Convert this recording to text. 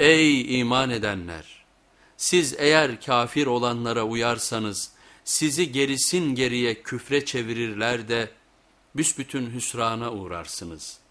Ey iman edenler! Siz eğer kafir olanlara uyarsanız sizi gerisin geriye küfre çevirirler de büsbütün hüsrana uğrarsınız.''